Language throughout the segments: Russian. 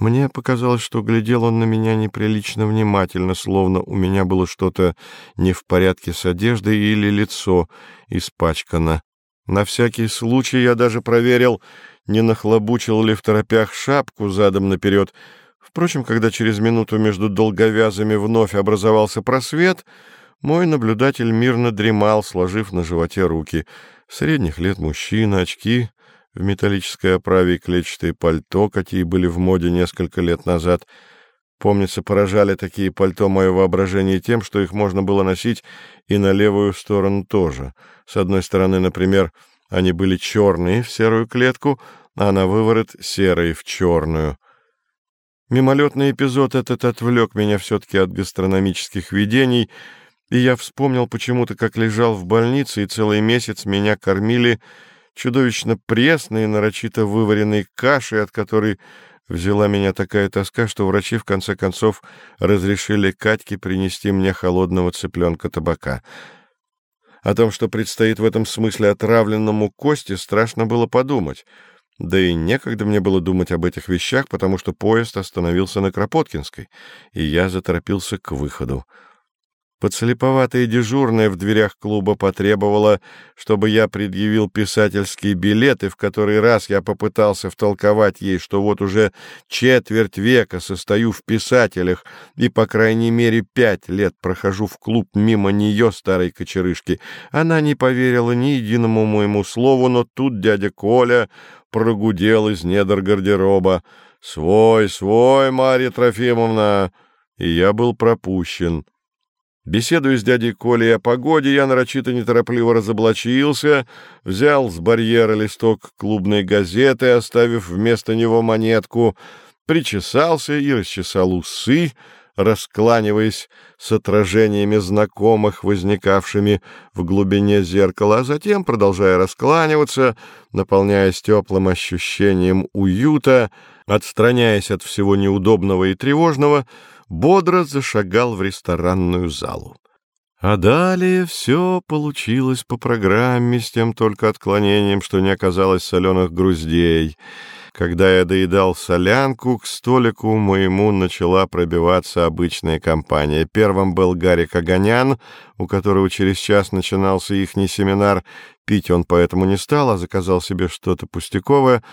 Мне показалось, что глядел он на меня неприлично внимательно, словно у меня было что-то не в порядке с одеждой или лицо испачкано. На всякий случай я даже проверил, не нахлобучил ли в торопях шапку задом наперед. Впрочем, когда через минуту между долговязами вновь образовался просвет, мой наблюдатель мирно дремал, сложив на животе руки. Средних лет мужчина, очки в металлической оправе и клетчатые пальто, какие были в моде несколько лет назад. Помнится, поражали такие пальто мое воображение тем, что их можно было носить и на левую сторону тоже. С одной стороны, например, они были черные в серую клетку, а на выворот серые в черную. Мимолетный эпизод этот отвлек меня все-таки от гастрономических видений, и я вспомнил почему-то, как лежал в больнице, и целый месяц меня кормили чудовищно пресной, нарочито вываренной кашей, от которой взяла меня такая тоска, что врачи в конце концов разрешили Катьке принести мне холодного цыпленка табака. О том, что предстоит в этом смысле отравленному кости, страшно было подумать — да и некогда мне было думать об этих вещах, потому что поезд остановился на Кропоткинской, и я заторопился к выходу. Подслеповатая дежурная в дверях клуба потребовала, чтобы я предъявил писательский билет, и в который раз я попытался втолковать ей, что вот уже четверть века состою в писателях и, по крайней мере, пять лет прохожу в клуб мимо нее, старой кочерышки. Она не поверила ни единому моему слову, но тут дядя Коля прогудел из недр гардероба. «Свой, свой, Марья Трофимовна!» И я был пропущен. Беседуя с дядей Колей о погоде, я нарочито неторопливо разоблачился, взял с барьера листок клубной газеты, оставив вместо него монетку, причесался и расчесал усы, раскланиваясь с отражениями знакомых, возникавшими в глубине зеркала, а затем, продолжая раскланиваться, наполняясь теплым ощущением уюта, отстраняясь от всего неудобного и тревожного, бодро зашагал в ресторанную залу. А далее все получилось по программе, с тем только отклонением, что не оказалось соленых груздей. Когда я доедал солянку, к столику моему начала пробиваться обычная компания. Первым был Гарик Огонян, у которого через час начинался ихний семинар. Пить он поэтому не стал, а заказал себе что-то пустяковое —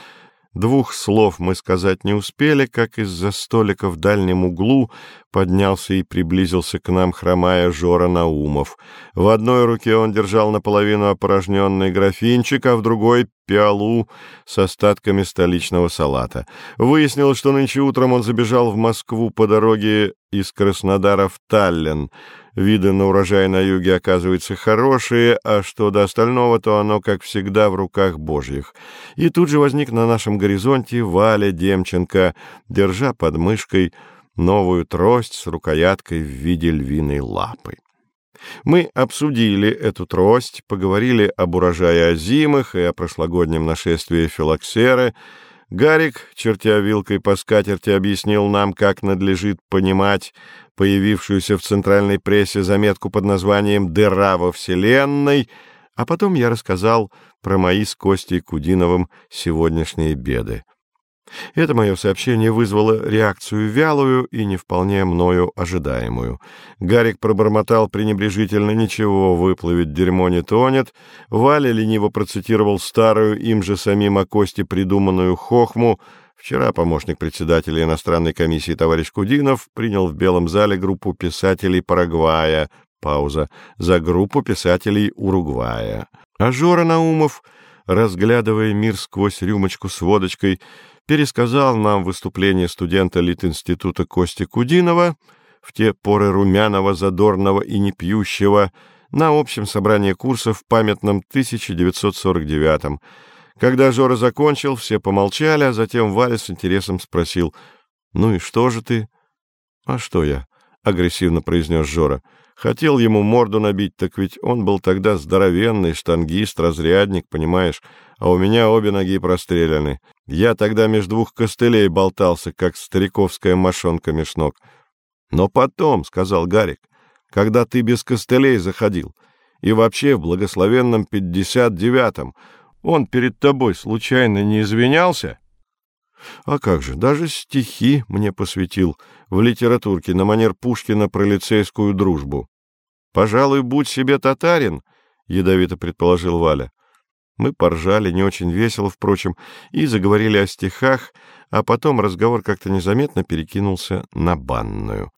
Двух слов мы сказать не успели, как из-за столика в дальнем углу поднялся и приблизился к нам, хромая Жора Наумов. В одной руке он держал наполовину опорожненный графинчик, а в другой — пиалу с остатками столичного салата. Выяснилось, что нынче утром он забежал в Москву по дороге из Краснодара в Таллин — Виды на урожай на юге, оказываются хорошие, а что до остального, то оно, как всегда, в руках божьих. И тут же возник на нашем горизонте Валя Демченко, держа под мышкой новую трость с рукояткой в виде львиной лапы. Мы обсудили эту трость, поговорили об урожае озимых и о прошлогоднем нашествии филоксеры — Гарик, чертя вилкой по скатерти, объяснил нам, как надлежит понимать появившуюся в центральной прессе заметку под названием «Дыра во Вселенной», а потом я рассказал про мои с Костей Кудиновым сегодняшние беды. Это мое сообщение вызвало реакцию вялую и не вполне мною ожидаемую. Гарик пробормотал пренебрежительно «ничего, выплывет, дерьмо не тонет». Валя лениво процитировал старую, им же самим о Косте придуманную хохму. Вчера помощник председателя иностранной комиссии товарищ Кудинов принял в Белом зале группу писателей Парагвая, пауза, за группу писателей Уругвая. А Жора Наумов, разглядывая мир сквозь рюмочку с водочкой, пересказал нам выступление студента Литинститута Кости Кудинова в те поры румяного, задорного и непьющего на общем собрании курсов в памятном 1949-м. Когда Жора закончил, все помолчали, а затем Валя с интересом спросил, «Ну и что же ты?» «А что я?» — агрессивно произнес Жора. «Хотел ему морду набить, так ведь он был тогда здоровенный, штангист, разрядник, понимаешь, а у меня обе ноги простреляны. Я тогда между двух костылей болтался, как стариковская мошонка меж ног. Но потом, — сказал Гарик, — когда ты без костылей заходил, и вообще в благословенном пятьдесят девятом, он перед тобой случайно не извинялся? А как же, даже стихи мне посвятил в литературке на манер Пушкина про лицейскую дружбу. «Пожалуй, будь себе татарин», — ядовито предположил Валя. Мы поржали, не очень весело, впрочем, и заговорили о стихах, а потом разговор как-то незаметно перекинулся на банную.